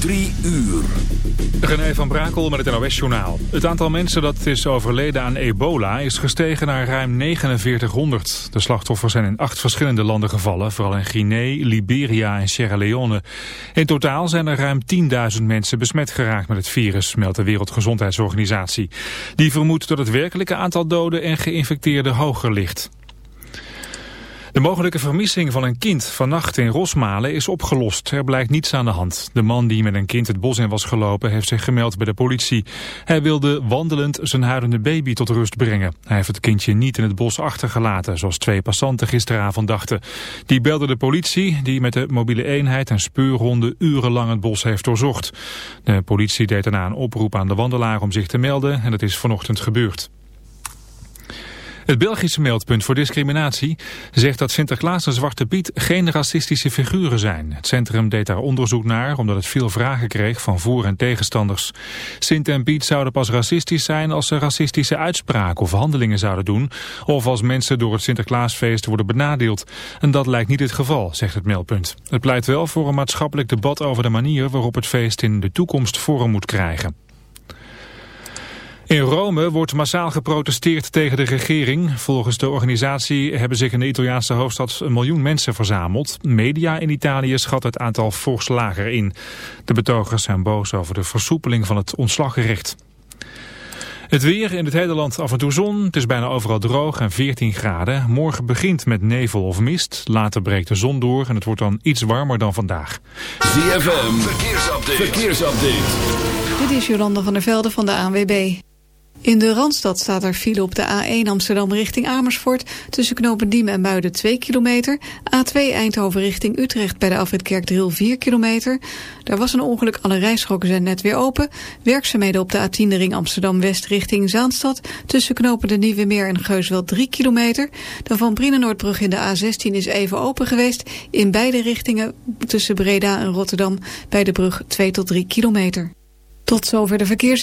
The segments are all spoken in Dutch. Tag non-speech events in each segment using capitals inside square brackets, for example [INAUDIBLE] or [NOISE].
Drie uur. René van Brakel met het NOS-journaal. Het aantal mensen dat is overleden aan ebola is gestegen naar ruim 4900. De slachtoffers zijn in acht verschillende landen gevallen, vooral in Guinea, Liberia en Sierra Leone. In totaal zijn er ruim 10.000 mensen besmet geraakt met het virus, meldt de Wereldgezondheidsorganisatie. Die vermoedt dat het werkelijke aantal doden en geïnfecteerden hoger ligt. De mogelijke vermissing van een kind vannacht in Rosmalen is opgelost. Er blijkt niets aan de hand. De man die met een kind het bos in was gelopen heeft zich gemeld bij de politie. Hij wilde wandelend zijn huilende baby tot rust brengen. Hij heeft het kindje niet in het bos achtergelaten, zoals twee passanten gisteravond dachten. Die belden de politie, die met de mobiele eenheid en speurhonden urenlang het bos heeft doorzocht. De politie deed daarna een oproep aan de wandelaar om zich te melden en dat is vanochtend gebeurd. Het Belgische meldpunt voor discriminatie zegt dat Sinterklaas en Zwarte Piet geen racistische figuren zijn. Het centrum deed daar onderzoek naar omdat het veel vragen kreeg van voor- en tegenstanders. Sint en Piet zouden pas racistisch zijn als ze racistische uitspraken of handelingen zouden doen... of als mensen door het Sinterklaasfeest worden benadeeld. En dat lijkt niet het geval, zegt het meldpunt. Het pleit wel voor een maatschappelijk debat over de manier waarop het feest in de toekomst vorm moet krijgen. In Rome wordt massaal geprotesteerd tegen de regering. Volgens de organisatie hebben zich in de Italiaanse hoofdstad een miljoen mensen verzameld. Media in Italië schat het aantal fors lager in. De betogers zijn boos over de versoepeling van het ontslaggerecht. Het weer in het hele land af en toe zon. Het is bijna overal droog en 14 graden. Morgen begint met nevel of mist. Later breekt de zon door en het wordt dan iets warmer dan vandaag. ZFM, verkeersupdate. verkeersupdate. Dit is Jolanda van der Velde van de ANWB. In de Randstad staat er file op de A1 Amsterdam richting Amersfoort... tussen knopen Diemen en Muiden 2 kilometer. A2 Eindhoven richting Utrecht bij de afrit Kerkdriel 4 kilometer. Daar was een ongeluk, alle rijstroken zijn net weer open. Werkzaamheden op de A10 ring Amsterdam-West richting Zaanstad... tussen knopen de Nieuwe Meer en Geusveld 3 kilometer. De Van Brienenoordbrug in de A16 is even open geweest. In beide richtingen tussen Breda en Rotterdam bij de brug 2 tot 3 kilometer. Tot zover de verkeers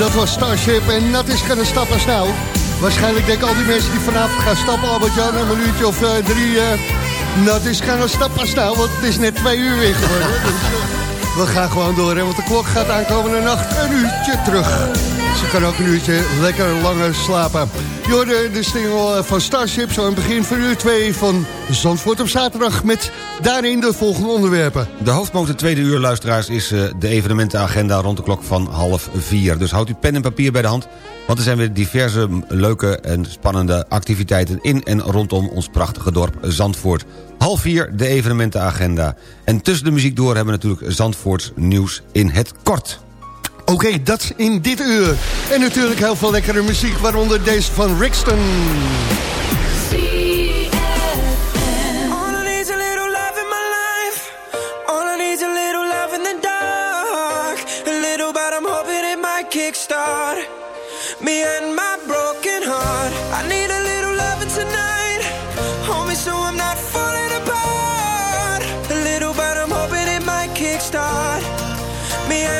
dat was Starship en dat is gaan stappen snel. Waarschijnlijk denken al die mensen die vanavond gaan stappen, Albert-Jan, een minuutje of uh, drie... Uh, dat is gaan stappen snel, want het is net twee uur weer geworden. dus, uh, we gaan gewoon door, hè, want de klok gaat aankomende nacht een uurtje terug. Ze kan ook een uurtje lekker langer slapen. Je hoorde de single van Starship, zo in het begin van uur 2 van Zandvoort op zaterdag... met daarin de volgende onderwerpen. De hoofdmoot tweede uur, luisteraars, is uh, de evenementenagenda rond de klok van half vier. Dus houdt u pen en papier bij de hand, want er zijn weer diverse leuke en spannende activiteiten... in en rondom ons prachtige dorp Zandvoort. Half vier, de evenementenagenda. En tussen de muziek door hebben we natuurlijk Zandvoorts nieuws in het kort. Oké, okay, dat in dit uur. En natuurlijk heel veel lekkere muziek, waaronder deze van Rixton. Kickstart me and my broken heart. I need a little loving tonight. Hold me so I'm not falling apart. A little, but I'm hoping it might kickstart me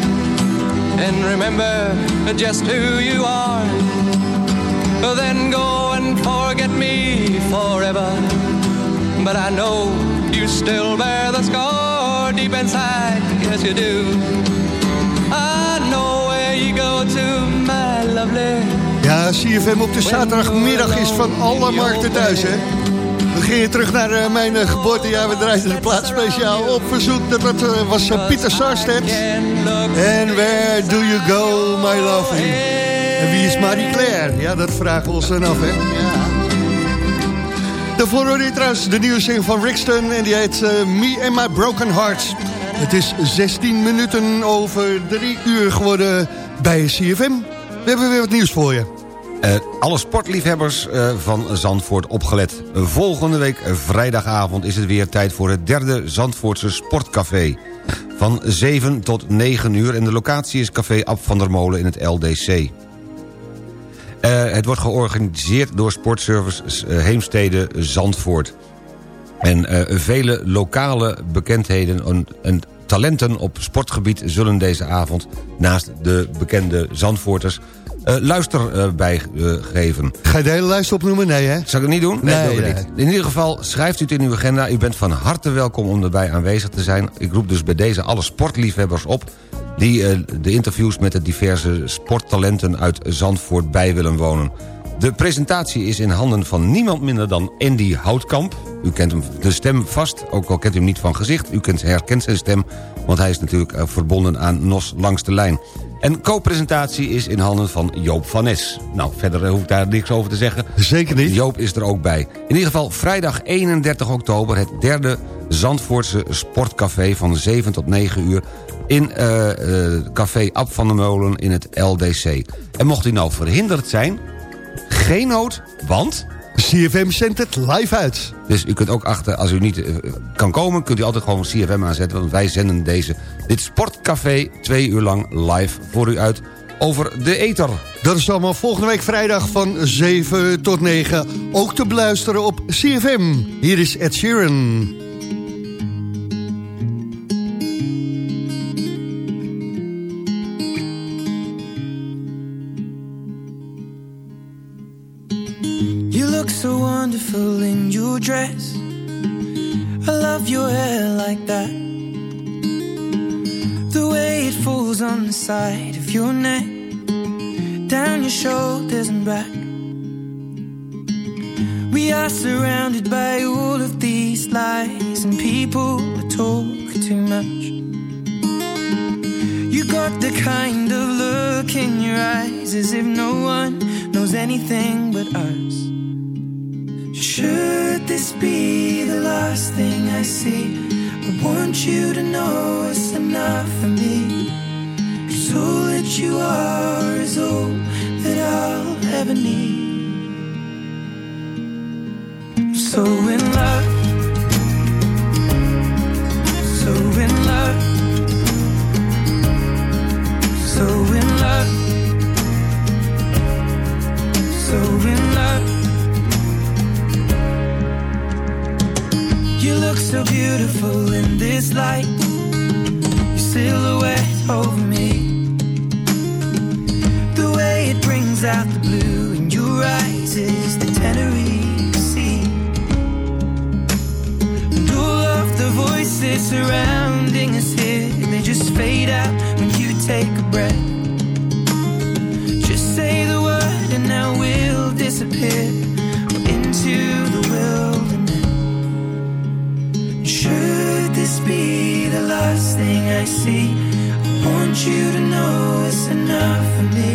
and remember just who you are. Then go and forget me forever. But I know you still bear the scar deep inside, yes you do. I know where you go to, my lovely. Ja, CFM op de zaterdagmiddag is van alle markten thuis, hè? We gingen terug naar uh, mijn uh, geboortejaar. We draaiden de plaats speciaal op verzoek. Dat, uh, was Pieter Sarstedt. En Where Do You Go, My Love? En wie is Marie Claire? Ja, dat vragen we ons dan af, hè? Ja. Daarvoor hoorde je trouwens de nieuwe van Rixton. En die heet Me and My Broken Hearts. Het is 16 minuten over 3 uur geworden bij CFM. We hebben weer wat nieuws voor je. Uh, alle sportliefhebbers uh, van Zandvoort opgelet. Volgende week vrijdagavond is het weer tijd voor het derde Zandvoortse Sportcafé. Van 7 tot 9 uur en de locatie is Café Ab van der Molen in het LDC. Het wordt georganiseerd door Sportservice Heemstede Zandvoort. En vele lokale bekendheden en, en talenten op sportgebied zullen deze avond... naast de bekende Zandvoorters uh, luister uh, bijgeven. Ga je de hele lijst opnoemen? Nee, hè? Zal ik het niet doen? Nee, nee, nee. niet. In ieder geval, schrijft u het in uw agenda. U bent van harte welkom om erbij aanwezig te zijn. Ik roep dus bij deze alle sportliefhebbers op... die uh, de interviews met de diverse sporttalenten uit Zandvoort bij willen wonen. De presentatie is in handen van niemand minder dan Andy Houtkamp. U kent hem de stem vast, ook al kent u hem niet van gezicht. U kent, herkent zijn stem, want hij is natuurlijk verbonden aan NOS langs de lijn. En co-presentatie is in handen van Joop van Nes. Nou, verder hoef ik daar niks over te zeggen. Zeker niet. Joop is er ook bij. In ieder geval vrijdag 31 oktober... het derde Zandvoortse sportcafé van 7 tot 9 uur... in uh, uh, Café Ab van der Molen in het LDC. En mocht u nou verhinderd zijn... geen nood, want... CFM zendt het live uit. Dus u kunt ook achter, als u niet uh, kan komen... kunt u altijd gewoon CFM aanzetten... want wij zenden deze, dit sportcafé twee uur lang live voor u uit over de ether. Dat is allemaal volgende week vrijdag van 7 tot 9. Ook te beluisteren op CFM. Hier is Ed Sheeran. Wonderful in your dress. I love your hair like that. The way it falls on the side of your neck, down your shoulders and back. We are surrounded by all of these lies, and people that talk too much. You got the kind of look in your eyes as if no one knows anything but us. Should this be the last thing I see? I want you to know it's enough for me. Cause all that you are is all that I'll ever need. So in love. So beautiful in this light. Your silhouette over me. The way it brings out the blue in your eyes is the Tenerife Sea. And all of the voices surrounding us here, they just fade out when you take a breath. Just say the word and now we'll disappear into I see? I want you to know it's enough for me.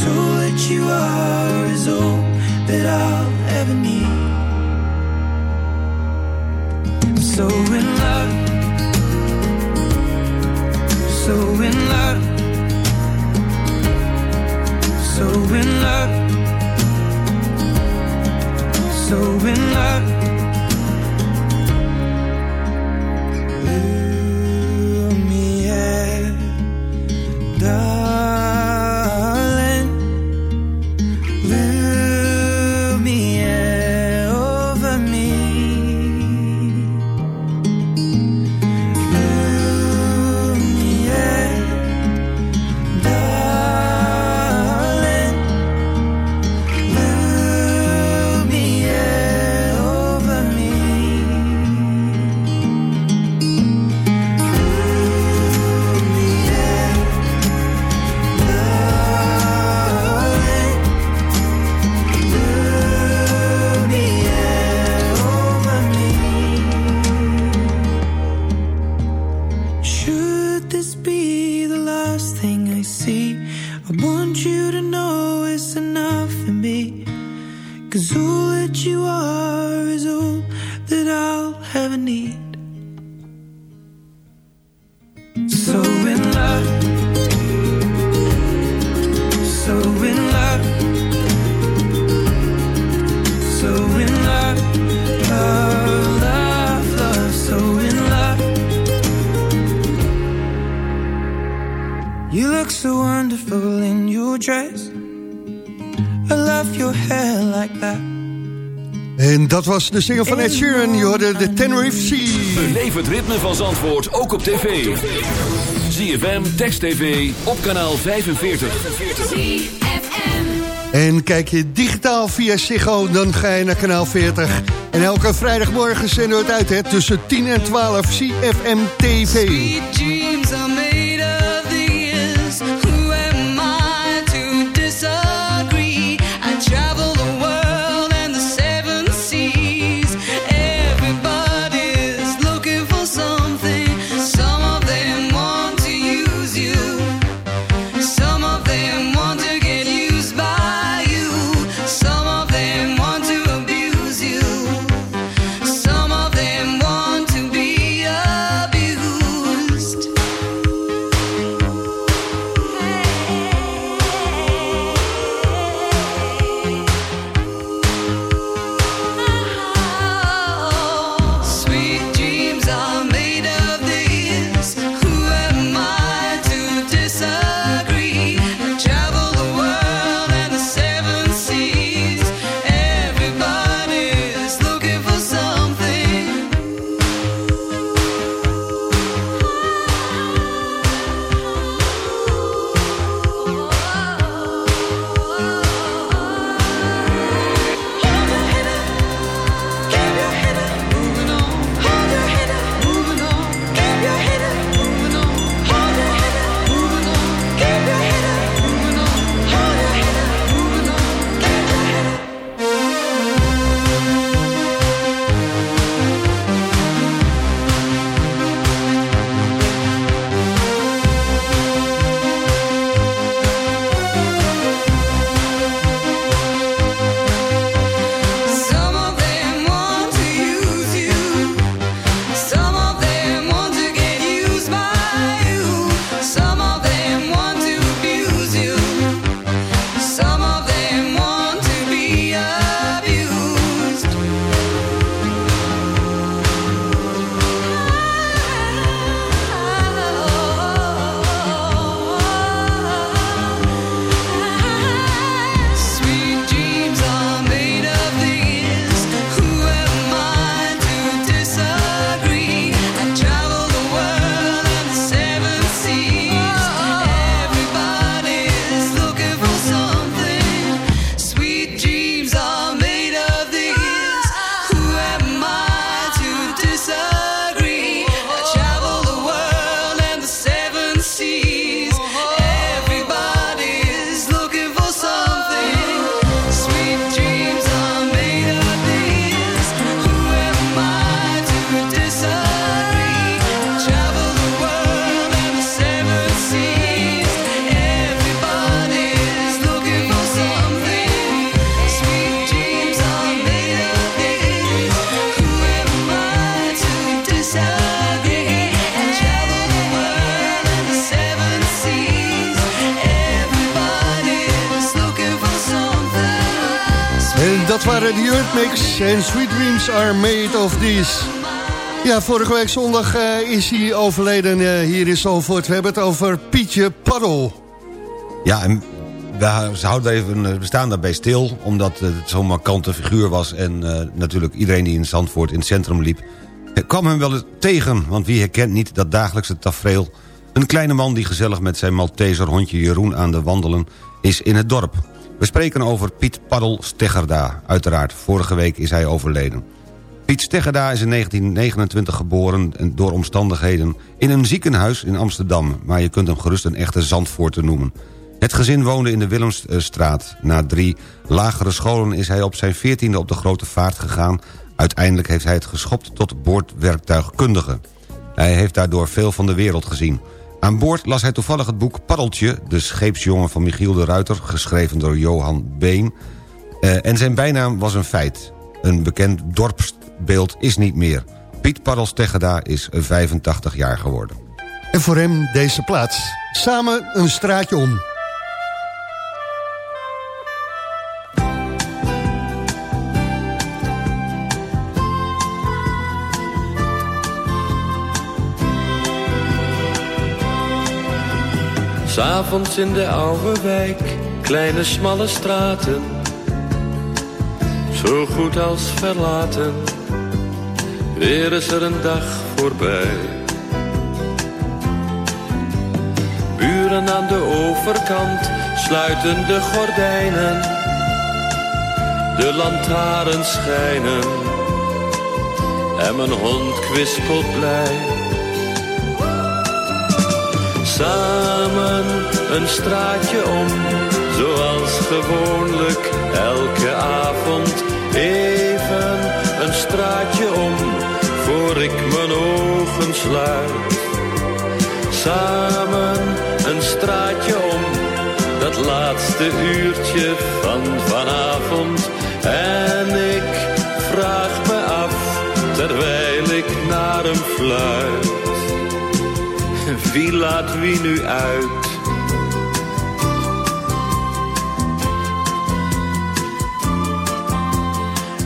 So that you are is all that I'll ever need. I'm so in love. So in love. So in love. So in love. De single van Ed Sheeran. Je hoorde de Tenerife Sea. Beleef het ritme van Zandvoort ook op tv. ZFM, Text TV, op kanaal 45. En kijk je digitaal via Ziggo, dan ga je naar kanaal 40. En elke vrijdagmorgen zenden we het uit, hè, tussen 10 en 12, CFM TV. Ja, vorige week zondag eh, is hij overleden eh, hier in Zalvoort. We hebben het over Pietje Paddel. Ja, en we, houden even, eh, we staan daarbij stil... omdat het zo'n markante figuur was... en natuurlijk iedereen die in Zandvoort in het centrum liep... kwam hem wel tegen, want wie herkent niet dat dagelijkse tafereel... een kleine man die gezellig met zijn Malteser hondje Jeroen aan de wandelen... is in het dorp. We spreken over Piet Paddel Steggerda. Uiteraard, vorige week is hij overleden. Piet Steggerda is in 1929 geboren en door omstandigheden... in een ziekenhuis in Amsterdam... maar je kunt hem gerust een echte Zandvoorter noemen... Het gezin woonde in de Willemsstraat. Na drie lagere scholen is hij op zijn veertiende op de grote vaart gegaan. Uiteindelijk heeft hij het geschopt tot boordwerktuigkundige. Hij heeft daardoor veel van de wereld gezien. Aan boord las hij toevallig het boek Paddeltje... de scheepsjongen van Michiel de Ruiter, geschreven door Johan Been. Eh, en zijn bijnaam was een feit. Een bekend dorpsbeeld is niet meer. Piet Paddels Teggeda is 85 jaar geworden. En voor hem deze plaats. Samen een straatje om. S'avonds in de oude wijk, kleine smalle straten. Zo goed als verlaten, weer is er een dag voorbij. Buren aan de overkant sluiten de gordijnen. De lantaarns schijnen en mijn hond kwispelt blij. Samen een straatje om, zoals gewoonlijk elke avond. Even een straatje voor ik mijn ogen sluit. Samen een straatje om, dat laatste uurtje van vanavond. En ik vraag me af, terwijl ik naar hem fluit. Wie laat wie nu uit?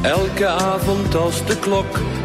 Elke avond als de klok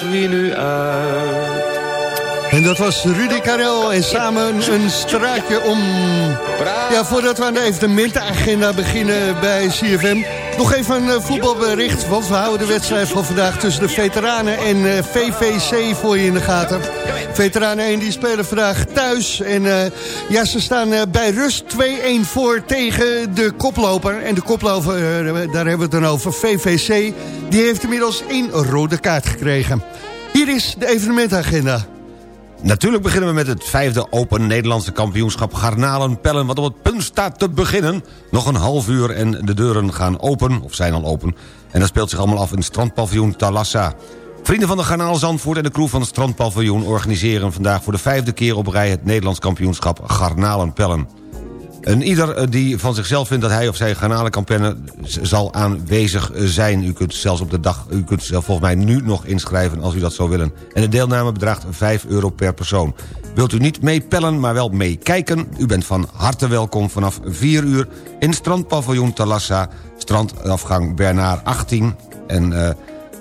Wie nu uit? En dat was Rudy Karel en samen een straatje om. Ja, voordat we aan de evenementenagenda beginnen bij CFM... nog even een eh, voetbalbericht, want we houden de wedstrijd van vandaag... tussen de veteranen en eh, VVC voor je in de gaten. Veteranen 1 die spelen vandaag thuis. En eh, ja, ze staan eh, bij rust 2-1 voor tegen de koploper. En de koploper, eh, daar hebben we het dan over, VVC... die heeft inmiddels één rode kaart gekregen. Hier is de evenementagenda. Natuurlijk beginnen we met het vijfde Open Nederlandse kampioenschap Garnalenpellen... wat op het punt staat te beginnen. Nog een half uur en de deuren gaan open, of zijn al open. En dat speelt zich allemaal af in het strandpaviljoen Talassa. Vrienden van de Garnaal Zandvoort en de crew van het Strandpaviljoen... organiseren vandaag voor de vijfde keer op rij... het Nederlands kampioenschap Garnalenpellen. En ieder eh, die van zichzelf vindt dat hij of zij garnalen kan pennen... zal aanwezig zijn. U kunt zelfs op de dag, u kunt zelf volgens mij nu nog inschrijven als u dat zou willen. En de deelname bedraagt 5 euro per persoon. Wilt u niet meepellen, maar wel meekijken? U bent van harte welkom vanaf 4 uur in Strandpaviljoen Talassa... strandafgang Bernard 18. En uh,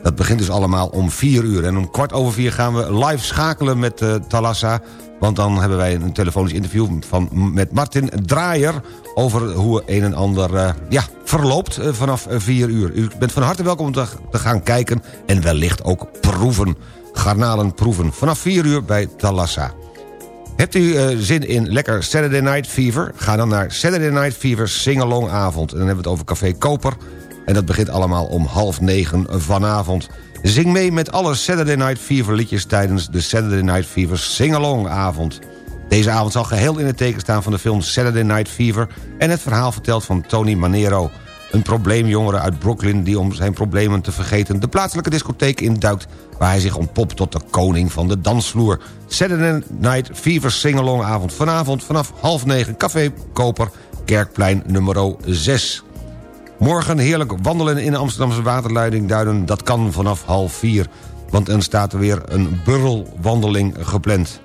dat begint dus allemaal om 4 uur. En om kwart over 4 gaan we live schakelen met uh, Talassa... Want dan hebben wij een telefonisch interview van, met Martin Draaier... over hoe een en ander uh, ja, verloopt uh, vanaf 4 uur. U bent van harte welkom om te, te, gaan kijken en wellicht ook proeven. Garnalen proeven. Vanaf 4 uur bij Talassa. Hebt u zin in lekker Saturday Night Fever? Ga dan naar Saturday Night Fever Singalong avond. En dan hebben we het over Café Koper. En dat begint allemaal om half negen vanavond. Zing mee met alle Saturday Night Fever liedjes... tijdens de Saturday Night Fever Sing-Along avond. Deze avond zal geheel in het teken staan van de film Saturday Night Fever... en het verhaal verteld van Tony Manero. Een probleemjongere uit Brooklyn die om zijn problemen te vergeten... de plaatselijke discotheek induikt... waar hij zich ontpopt tot de koning van de dansvloer. Saturday Night Fever Sing-Along avond vanavond vanaf half negen... Café Koper, Kerkplein nummer 6. Morgen heerlijk wandelen in de Amsterdamse waterleiding Duinen. Dat kan vanaf half vier, want er staat er weer een burrelwandeling gepland.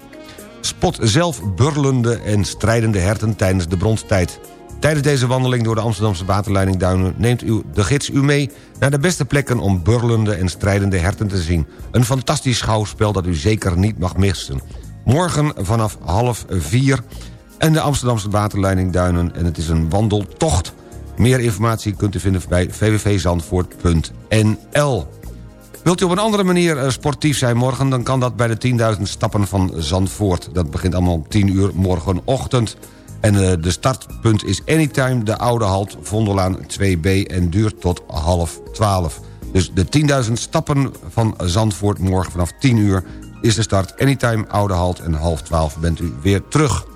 Spot zelf burlende en strijdende herten tijdens de bronstijd. Tijdens deze wandeling door de Amsterdamse waterleiding Duinen... neemt u de gids u mee naar de beste plekken om burlende en strijdende herten te zien. Een fantastisch schouwspel dat u zeker niet mag missen. Morgen vanaf half vier en de Amsterdamse waterleiding Duinen... en het is een wandeltocht meer informatie kunt u vinden bij www.zandvoort.nl. Wilt u op een andere manier eh, sportief zijn morgen... dan kan dat bij de 10.000 stappen van Zandvoort. Dat begint allemaal om 10 uur morgenochtend. En uh, de startpunt is Anytime, de Oude Halt, Vondelaan 2B... en duurt tot half 12. Dus de 10.000 stappen van Zandvoort morgen vanaf 10 uur... is de start Anytime, Oude Halt en half 12 bent u weer terug.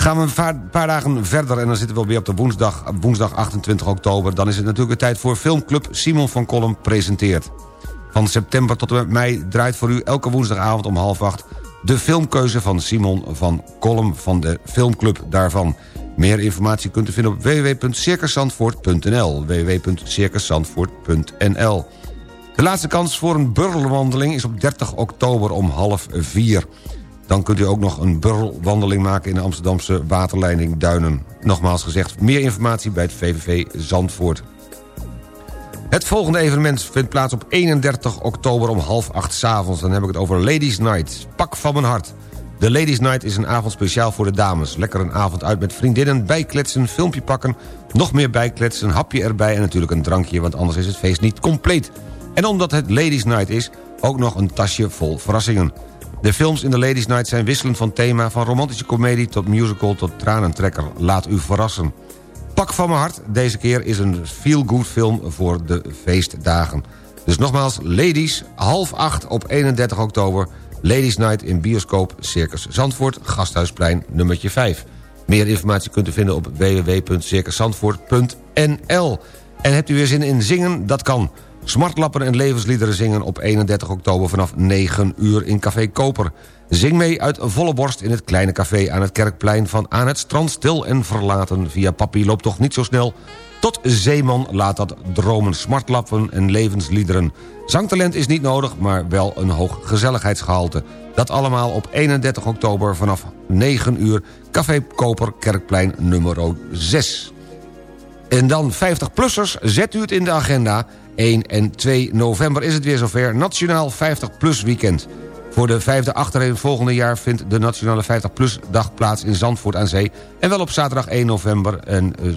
Gaan we een paar dagen verder en dan zitten we weer op de woensdag, woensdag 28 oktober. Dan is het natuurlijk de tijd voor filmclub Simon van Kolm presenteert. Van september tot en met mei draait voor u elke woensdagavond om half acht... de filmkeuze van Simon van Kolm van de filmclub daarvan. Meer informatie kunt u vinden op www.circusandvoort.nl www.circusandvoort.nl De laatste kans voor een burgerwandeling is op 30 oktober om half vier. Dan kunt u ook nog een burrelwandeling maken in de Amsterdamse waterleiding Duinen. Nogmaals gezegd, meer informatie bij het VVV Zandvoort. Het volgende evenement vindt plaats op 31 oktober om half acht s avonds. Dan heb ik het over Ladies Night. Pak van mijn hart. De Ladies Night is een avond speciaal voor de dames. Lekker een avond uit met vriendinnen, bijkletsen, filmpje pakken... nog meer bijkletsen, hapje erbij en natuurlijk een drankje... want anders is het feest niet compleet. En omdat het Ladies Night is, ook nog een tasje vol verrassingen. De films in de Ladies Night zijn wisselend van thema... van romantische komedie tot musical tot tranentrekker. Laat u verrassen. Pak van mijn hart, deze keer is een feel-good film voor de feestdagen. Dus nogmaals, Ladies, half acht op 31 oktober... Ladies Night in Bioscoop Circus Zandvoort, Gasthuisplein nummertje 5. Meer informatie kunt u vinden op www.circuszandvoort.nl. En hebt u weer zin in zingen? Dat kan. Smartlappen en levensliederen zingen op 31 oktober vanaf 9 uur in Café Koper. Zing mee uit volle borst in het kleine café aan het Kerkplein... van aan het strand stil en verlaten via Papi loopt toch niet zo snel... tot Zeeman laat dat dromen smartlappen en levensliederen. Zangtalent is niet nodig, maar wel een hoog gezelligheidsgehalte. Dat allemaal op 31 oktober vanaf 9 uur... Café Koper, Kerkplein nummer 6. En dan 50-plussers, zet u het in de agenda... 1 en 2 november is het weer zover. Nationaal 50PLUS weekend. Voor de vijfde achtereen volgende jaar vindt de Nationale 50PLUS dag plaats in Zandvoort aan Zee. En wel op zaterdag 1 november en uh,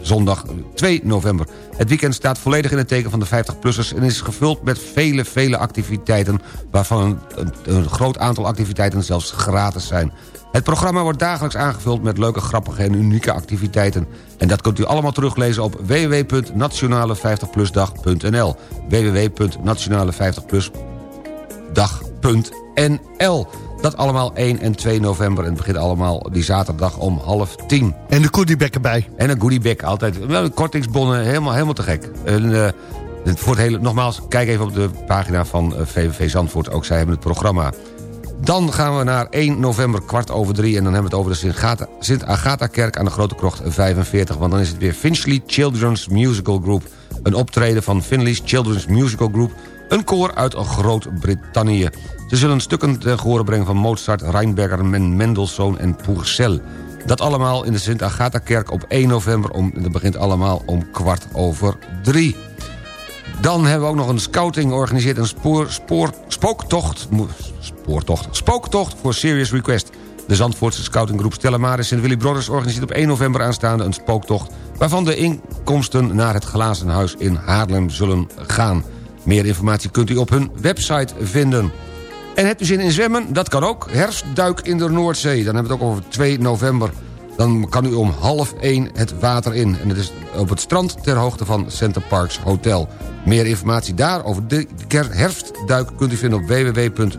zondag 2 november. Het weekend staat volledig in het teken van de 50-plussers... en is gevuld met vele, vele activiteiten... waarvan een groot aantal activiteiten zelfs gratis zijn. Het programma wordt dagelijks aangevuld met leuke, grappige en unieke activiteiten. En dat kunt u allemaal teruglezen op www.nationale50plusdag.nl www.nationale50plusdag.nl Dat allemaal 1 en 2 november en het begint allemaal die zaterdag om half 10. En de goodiebag erbij. En een goodiebag, altijd. Wel, kortingsbonnen, helemaal, helemaal te gek. En, uh, Voor het hele, nogmaals, kijk even op de pagina van eh, VVV Zandvoort. Ook zij hebben het programma. Dan gaan we naar 1 november, kwart over drie... en dan hebben we het over de Sint-Agatha-kerk aan de Grote Krocht 45... want dan is het weer Finchley Children's Musical Group. Een optreden van Finley's Children's Musical Group... een koor uit Groot-Brittannië. Ze zullen stukken ten gehore brengen van Mozart, Reinberger, Mendelssohn en Purcell. Dat allemaal in de Sint-Agatha-kerk op 1 november. Om, dat begint allemaal om kwart over drie. Dan hebben we ook nog een scouting georganiseerd. Een spoor, spoor, spooktocht, spoortocht, spooktocht voor Serious Request. De Zandvoortse scoutinggroep Stella Maris en Willy Brothers organiseert op 1 november aanstaande een spooktocht... waarvan de inkomsten naar het Glazen Huis in Haarlem zullen gaan. Meer informatie kunt u op hun website vinden. En hebt u zin in zwemmen? Dat kan ook. Herfstduik in de Noordzee. Dan hebben we het ook over 2 november. Dan kan u om half 1 het water in. En het is op het strand ter hoogte van Center Parks Hotel. Meer informatie daar over de herfstduik kunt u vinden op www.wnf.nl.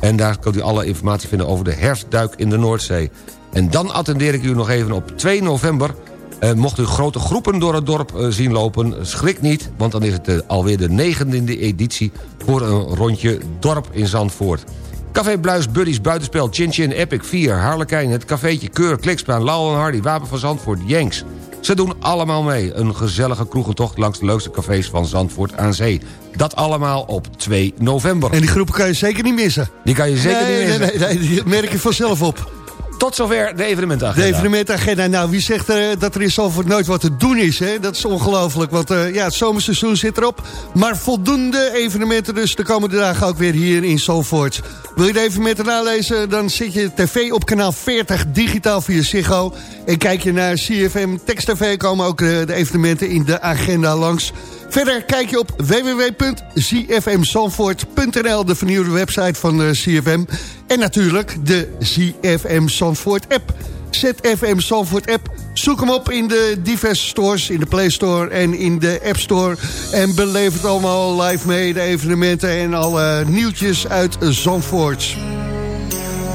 En daar kunt u alle informatie vinden over de herfstduik in de Noordzee. En dan attendeer ik u nog even op 2 november... Uh, mocht u grote groepen door het dorp uh, zien lopen, schrik niet... want dan is het alweer de negende editie voor een rondje dorp in Zandvoort. Café Bluis, Buddies, Buitenspel, Chin Chin, Epic, 4, Harlekijn... het cafeetje Keur, Kliksplaan, Lauw en Hardy, Wapen van Zandvoort, Jenks... Ze doen allemaal mee. Een gezellige kroegentocht langs de leukste cafés van Zandvoort aan Zee. Dat allemaal op 2 november. En die groepen kan je zeker niet missen. Die kan je zeker nee, niet missen. Nee, nee, nee, die merk je vanzelf op. Tot zover de evenementagenda. De evenementagenda. Nou, wie zegt uh, dat er in Zandvoort nooit wat te doen is? Hè? Dat is ongelooflijk, want uh, ja, het zomerseizoen zit erop. Maar voldoende evenementen dus de komende dagen ook weer hier in Zandvoort. Wil je de evenementen nalezen? Dan zit je tv op kanaal 40 digitaal via Ziggo. En kijk je naar CFM Text TV komen ook uh, de evenementen in de agenda langs. Verder kijk je op www.zfmzandvoort.nl, de vernieuwde website van uh, CFM. En natuurlijk de ZFM Zandvoort app. ZFM Zandvoort app. Zoek hem op in de diverse stores, in de Play Store en in de App Store. En beleef het allemaal live mee, de evenementen en alle nieuwtjes uit Zandvoort.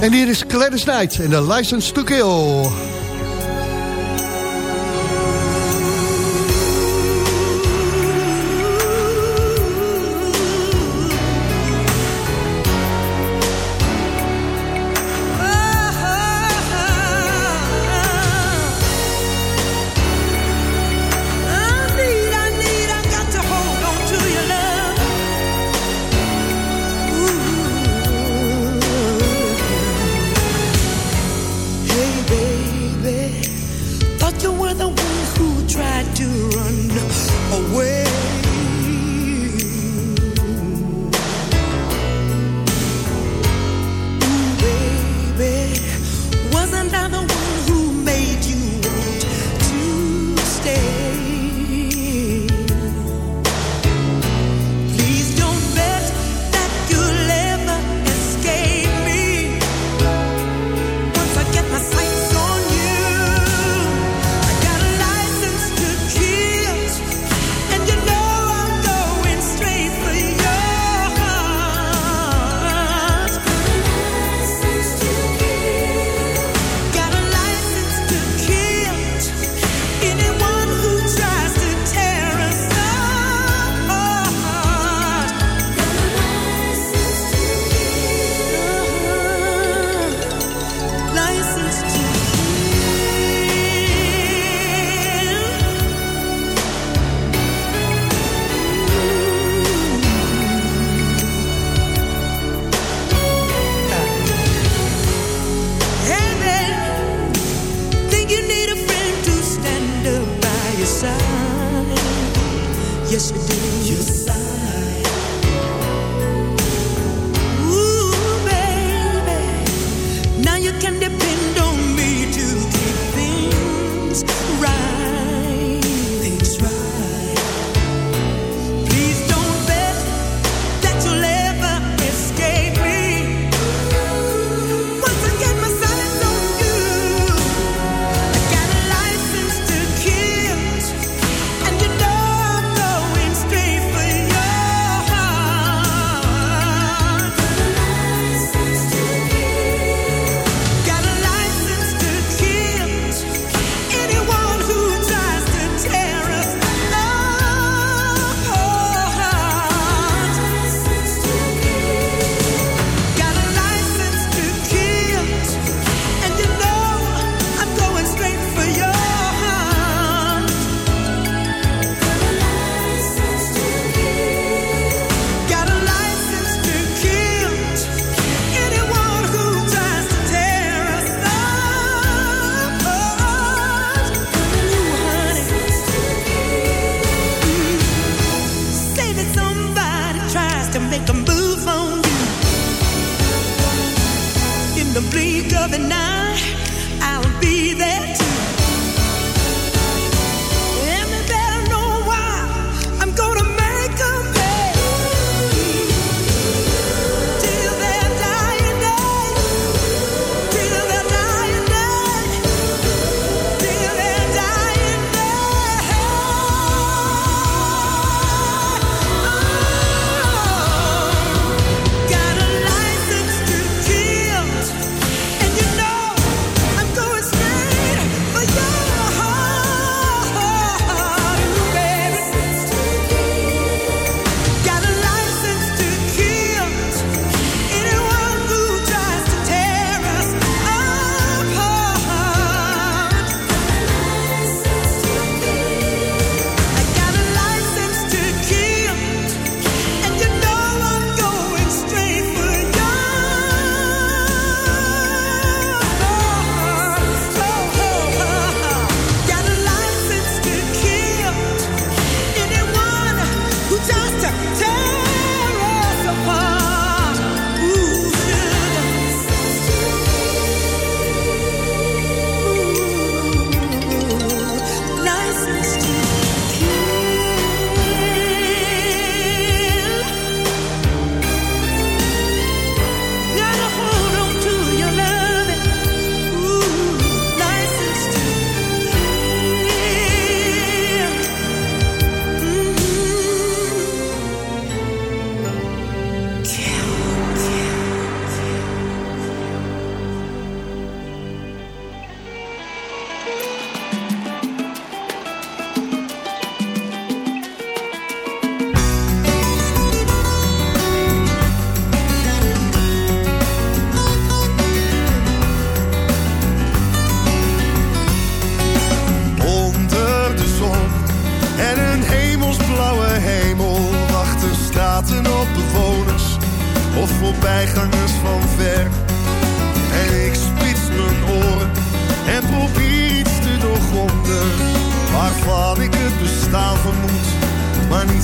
En hier is Gladys Knight en de License to Kill.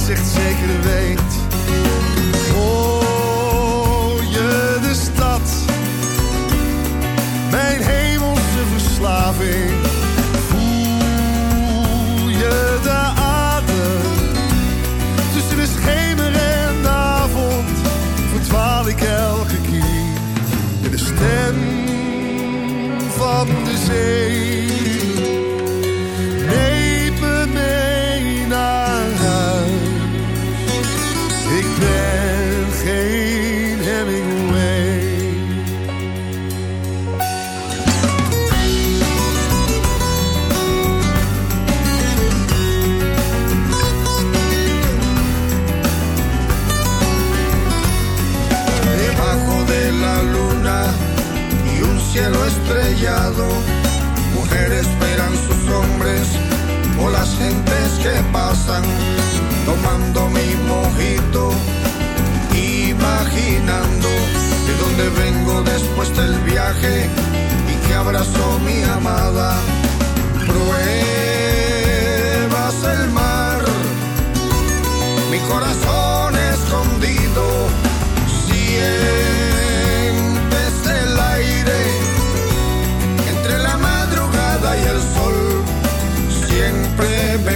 Zegt zeker zeker weet. Hoor je de stad, mijn hemelse verslaving. Voel je de adem, tussen de schemer en de avond. Verdwaal ik elke keer in de stem van de zee. tomando mi mojito, imaginando de dónde vengo después del viaje y que abrazó mi amada. Pruebas el mar, mi corazón escondido, si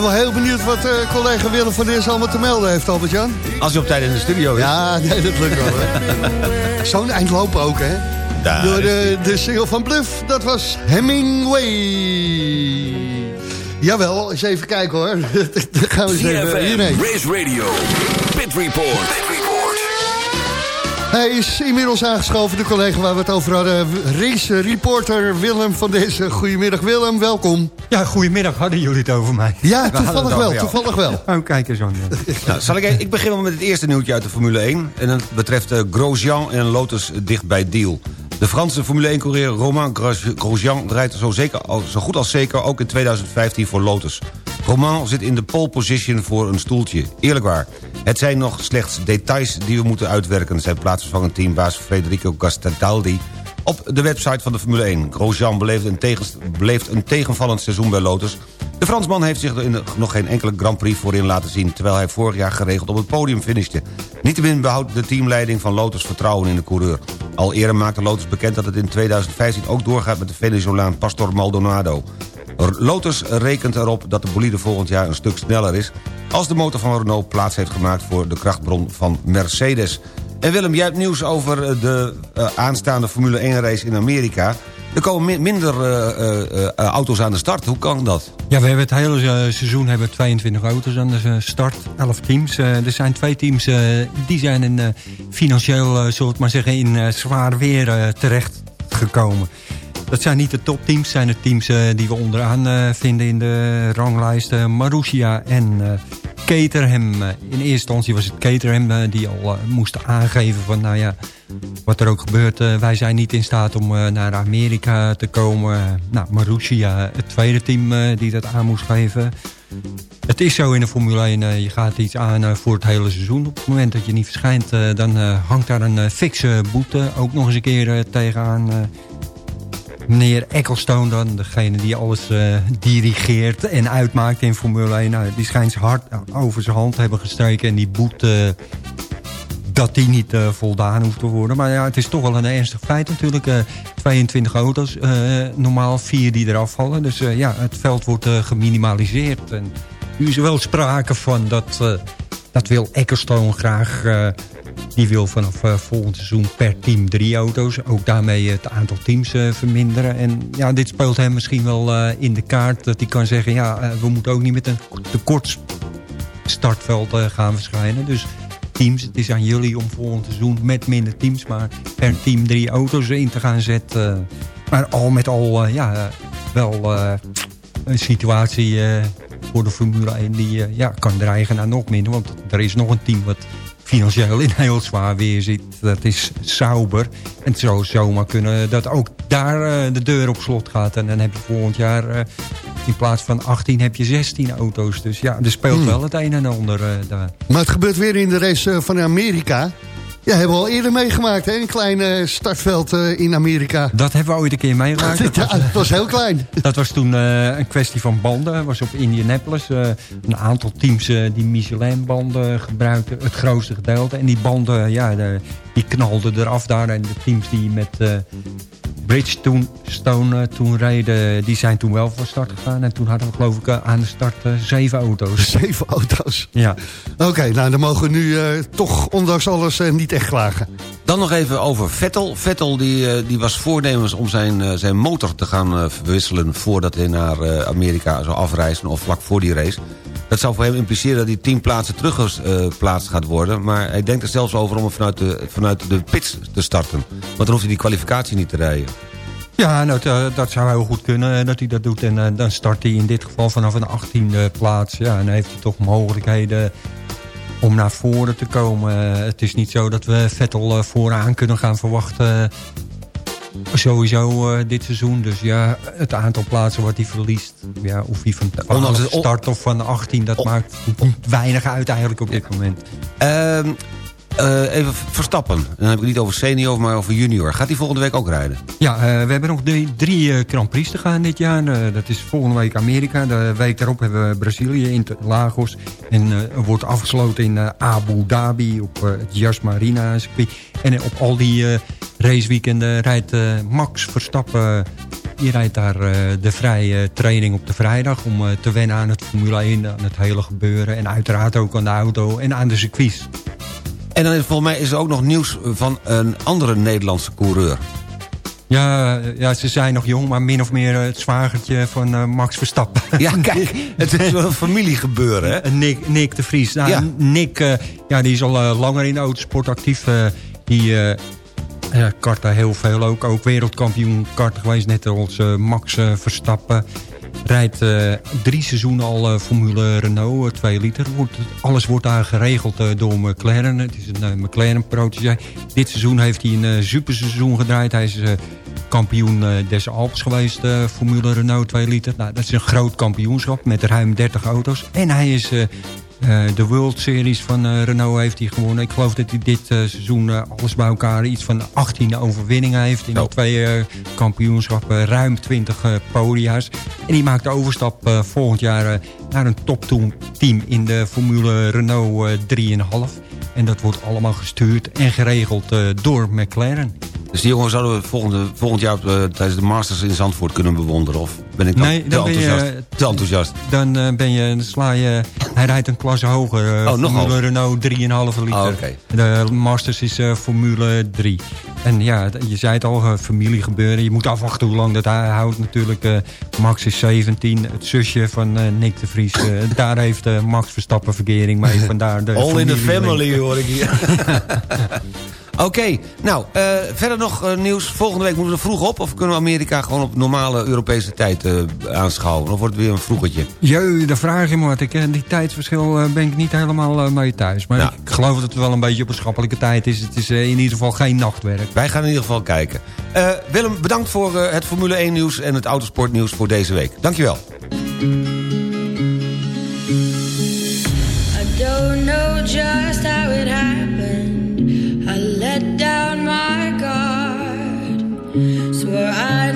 ben wel heel benieuwd wat uh, collega Willem van Deers allemaal te melden heeft, Albert-Jan. Als hij op tijd in de studio is. Ja, nee, dat lukt wel. [LAUGHS] Zo'n eind lopen ook, hè? Daar Door de, de single van Bluff, dat was Hemingway. Jawel, eens even kijken hoor. [LAUGHS] Dan gaan we eens even hierheen. Race Radio, Pit Report. Hij is inmiddels aangeschoven, de collega waar we het over hadden. Race reporter Willem van deze. Goedemiddag Willem, welkom. Ja, goedemiddag. Hadden jullie het over mij? Ja, [LAUGHS] toevallig wel, toevallig wel. Oh, kijk eens aan. [LAUGHS] nou, zal ik, e- ik begin wel met het eerste nieuwtje uit de Formule 1. En dat betreft uh, Grosjean en Lotus dicht bij Deal. De Franse Formule 1-coureur Romain Grosjean rijdt zo, zeker, zo goed als zeker ook in 2015 voor Lotus. Romain zit in de pole position voor een stoeltje. Eerlijk waar. Het zijn nog slechts details die we moeten uitwerken... zei plaatsvervangend teambaas Federico Gastaldi op de website van de Formule 1. Grosjean beleeft een, beleeft een tegenvallend seizoen bij Lotus. De Fransman heeft zich er nog geen enkele Grand Prix voorin laten zien... terwijl hij vorig jaar geregeld op het podium finishte. Niettemin behoudt de teamleiding van Lotus vertrouwen in de coureur. Al eerder maakte Lotus bekend dat het in 2015 ook doorgaat... met de Venezolaan Pastor Maldonado. Lotus rekent erop dat de bolide volgend jaar een stuk sneller is... als de motor van Renault plaats heeft gemaakt voor de krachtbron van Mercedes. En Willem, jij hebt nieuws over de uh, aanstaande Formule 1-race in Amerika. Er komen minder uh, auto's aan de start. Hoe kan dat? Ja, we hebben het hele seizoen hebben 22 auto's aan de start. 11 teams. er zijn twee teams die zijn in, financieel, zullen maar zeggen, in zwaar weer terecht gekomen. Dat zijn niet de topteams, zijn de teams uh, die we onderaan uh, vinden in de ranglijst. Uh, Marussia en Caterham. in eerste instantie was het Caterham die al moest aangeven van... nou ja, wat er ook gebeurt, wij zijn niet in staat om naar Amerika te komen. nou, Marussia, het tweede team die dat aan moest geven... Het is zo in de Formule 1, je gaat iets aan voor het hele seizoen. Op het moment dat je niet verschijnt, dan hangt daar een fikse boete ook nog eens een keer tegenaan meneer Ecclestone dan, degene die alles uh, dirigeert en uitmaakt in Formule 1. Nou, die schijnt hard over zijn hand hebben gestreken en die boete dat die niet uh, voldaan hoeft te worden. Maar ja, het is toch wel een ernstig feit natuurlijk. Uh, 22 auto's, normaal vier die eraf vallen. Dus ja, het veld wordt geminimaliseerd. En nu is er wel sprake van dat, dat wil Ecclestone graag die wil vanaf uh, volgend seizoen per team drie auto's. Ook daarmee het aantal teams uh, verminderen. En ja, dit speelt hem misschien wel uh, in de kaart. Dat hij kan zeggen, ja, we moeten ook niet met een tekort startveld gaan verschijnen. Dus teams, het is aan jullie om volgend seizoen met minder teams... maar per team drie auto's in te gaan zetten. Maar al met al, ja, wel een situatie voor de Formule 1... die ja, kan dreigen naar nog minder. Want er is nog een team wat financieel in heel zwaar weer zit. Dat is Sauber. En het zou zomaar kunnen dat ook daar uh, de deur op slot gaat. En dan heb je volgend jaar uh, in plaats van 18 heb je 16 auto's. Dus ja, er speelt hmm. wel het een en ander uh, daar. Maar het gebeurt weer in de race van Amerika. Ja, hebben we al eerder meegemaakt, hè? Een klein uh, startveld uh, in Amerika. Dat hebben we ooit een keer meegemaakt. [LAUGHS] ja, dat was heel klein. Dat was toen uh, een kwestie van banden. Dat was op Indianapolis. een aantal teams die Michelin-banden gebruikten. Het grootste gedeelte. En die banden, ja, de, die knalden eraf daar. En de teams die met Bridgestone uh, toen reden, die zijn toen wel van start gegaan. En toen hadden we geloof ik uh, aan de start uh, zeven auto's. [LAUGHS] Zeven auto's? Ja. Oké, nou dan mogen we nu toch ondanks alles niet echt klagen. Dan nog even over Vettel. Vettel die, die was voornemens om zijn, zijn motor te gaan verwisselen... voordat hij naar Amerika zou afreizen of vlak voor die race. Dat zou voor hem impliceren dat hij tien plaatsen teruggeplaatst gaat worden. Maar hij denkt er zelfs over om vanuit de, vanuit de pits te starten. Want dan hoeft hij die kwalificatie niet te rijden. Ja, nou, dat zou heel goed kunnen dat hij dat doet. En dan start hij in dit geval vanaf een 18e plaats. Ja, en dan heeft hij toch mogelijkheden om naar voren te komen. het is niet zo dat we Vettel vooraan kunnen gaan verwachten Sowieso uh, dit seizoen. Dus ja, het aantal plaatsen wat hij verliest. Ja, of hij van, van start of van 18, dat maakt weinig uit eigenlijk op dit moment. Ehm, uh, even Verstappen. Dan heb ik het niet over senior, maar over junior. Gaat hij volgende week ook rijden? Ja, uh, we hebben nog drie, drie uh, Grand Prix te gaan dit jaar. dat is volgende week Amerika. De week daarop hebben we Brazilië in Lagos. En wordt afgesloten in Abu Dhabi op het Yas Marina circuit. En op al die raceweekenden rijdt Max Verstappen die rijdt daar de vrije training op de vrijdag... om te wennen aan het Formule 1, aan het hele gebeuren... en uiteraard ook aan de auto en aan de circuits. En dan is, volgens mij is er ook nog nieuws van een andere Nederlandse coureur. Ja, ja, ze zijn nog jong, maar min of meer het zwagertje van uh, Max Verstappen. [LAUGHS] Ja, kijk, [LAUGHS] het is wel een familiegebeuren, hè? Nick, Nick de Vries. Nou, ja. Nick, uh, ja, die is al uh, langer in de autosport actief. die kart daar heel veel ook. Ook wereldkampioen karten geweest, net als Max Verstappen. Rijdt drie seizoenen al Formule Renault, 2 liter. Alles wordt daar geregeld door McLaren. Het is een McLaren-protégé. Dit seizoen heeft hij een superseizoen gedraaid. Hij is kampioen des Alps geweest, Formule Renault 2 liter. Nou, dat is een groot kampioenschap met ruim 30 auto's. En hij is de World Series van Renault heeft hij gewonnen. Ik geloof dat hij dit seizoen alles bij elkaar iets van 18 overwinningen heeft. In die twee kampioenschappen, ruim 20 podia's. En die maakt de overstap volgend jaar naar een topteam in de Formule Renault 3,5. En dat wordt allemaal gestuurd en geregeld door McLaren. Dus die jongen zouden we volgende, volgend jaar uh, tijdens de Masters in Zandvoort kunnen bewonderen? Of ben ik dan, nee, dan te, enthousiast, je, te enthousiast? Dan uh, ben je, sla je, hij rijdt een klasse hoger. Uh, oh, Formule Renault 3,5 liter. Oh, okay. De Masters is Formule 3. En ja, je zei het al, familie gebeuren. Je moet afwachten hoe lang dat hij houdt natuurlijk. Max is 17, het zusje van Nick de Vries. [LAUGHS] daar heeft Max Verstappen verkering mee. Vandaar de All in the family hoor ik hier. [LAUGHS] Oké, nou, uh, verder nog uh, nieuws. Volgende week moeten we vroeg op... of kunnen we Amerika gewoon op normale Europese tijd uh, aanschouwen? Of wordt het weer een vroegertje? Jee, de vraag je me wat. Ik, die tijdsverschil ben ik niet helemaal mee thuis. Maar ik geloof dat het wel een beetje op een schappelijke tijd is. Het is in ieder geval geen nachtwerk. Wij gaan in ieder geval kijken. Willem, bedankt voor het Formule 1 nieuws... en het autosportnieuws voor deze week. Dankjewel. I don't know just I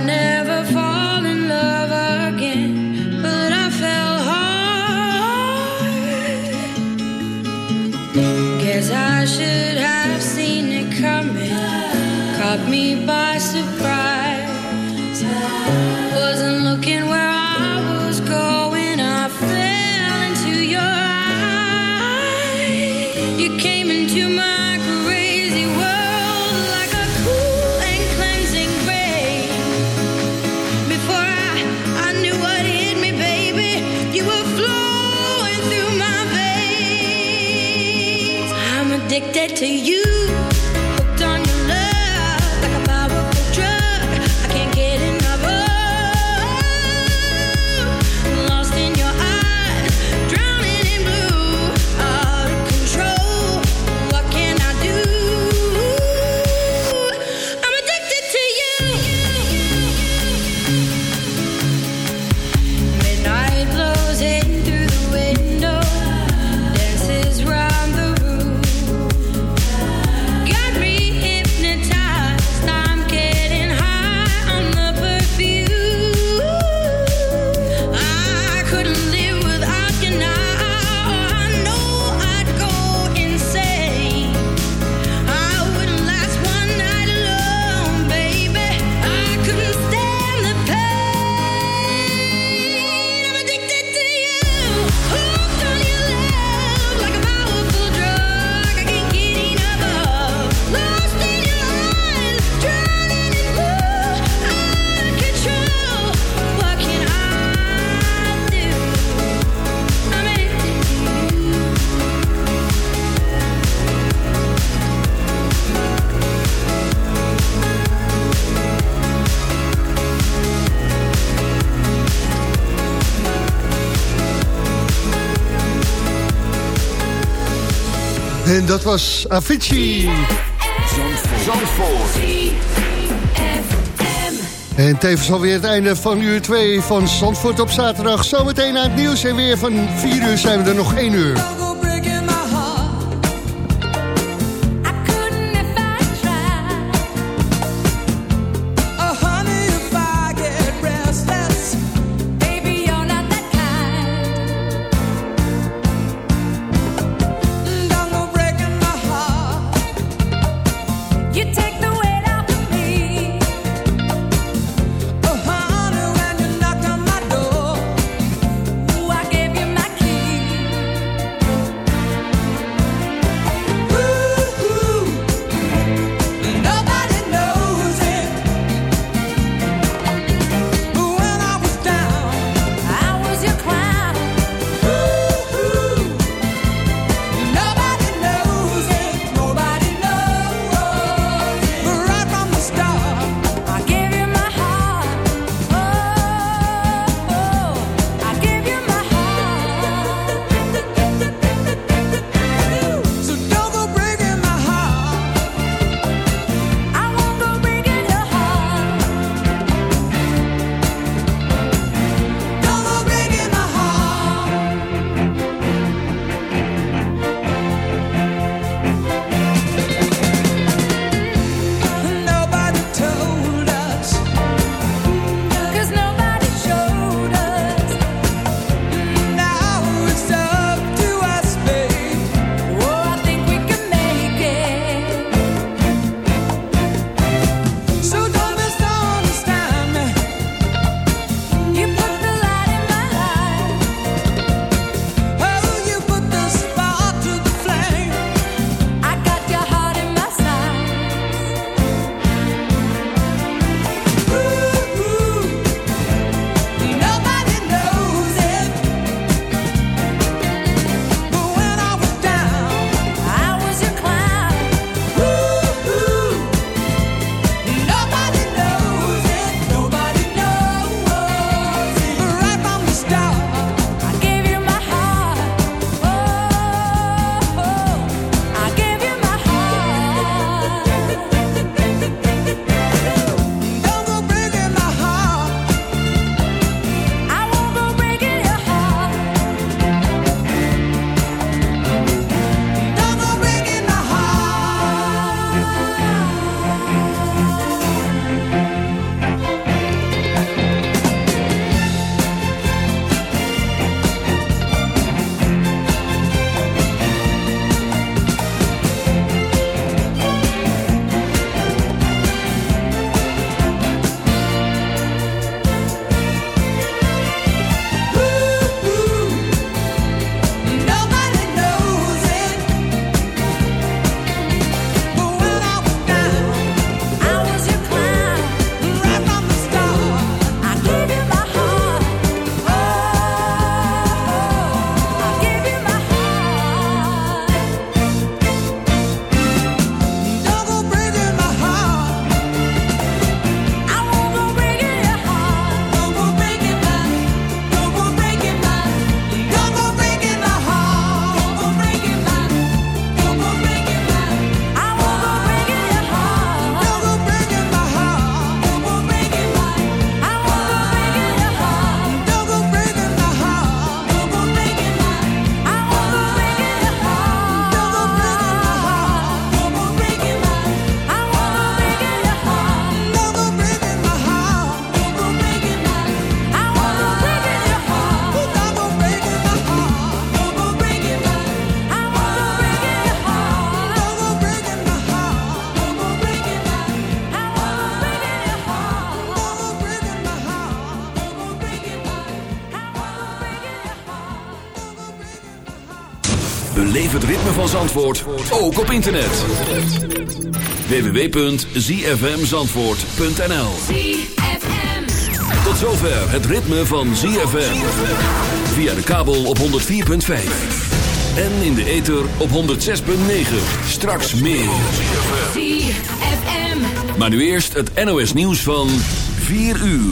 dat was Avicii. Zandvoort. En tevens alweer het einde van uur 2 van Zandvoort op zaterdag. Zometeen aan het nieuws en weer van 4 uur zijn we er nog 1 uur. Van Zandvoort, ook op internet. www.zfmzandvoort.nl Tot zover het ritme van ZFM. Via de kabel op 104.5. En in de ether op 106.9. Straks meer. Maar nu eerst het NOS nieuws van 4 uur.